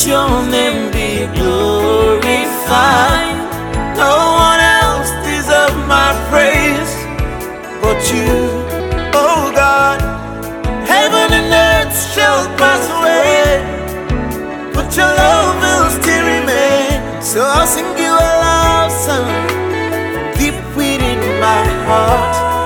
Let your name be glorified. No one else deserves my praise but you, oh God. Heaven and earth shall pass away, but your love will still remain. So I'll sing you a love song deep within my heart.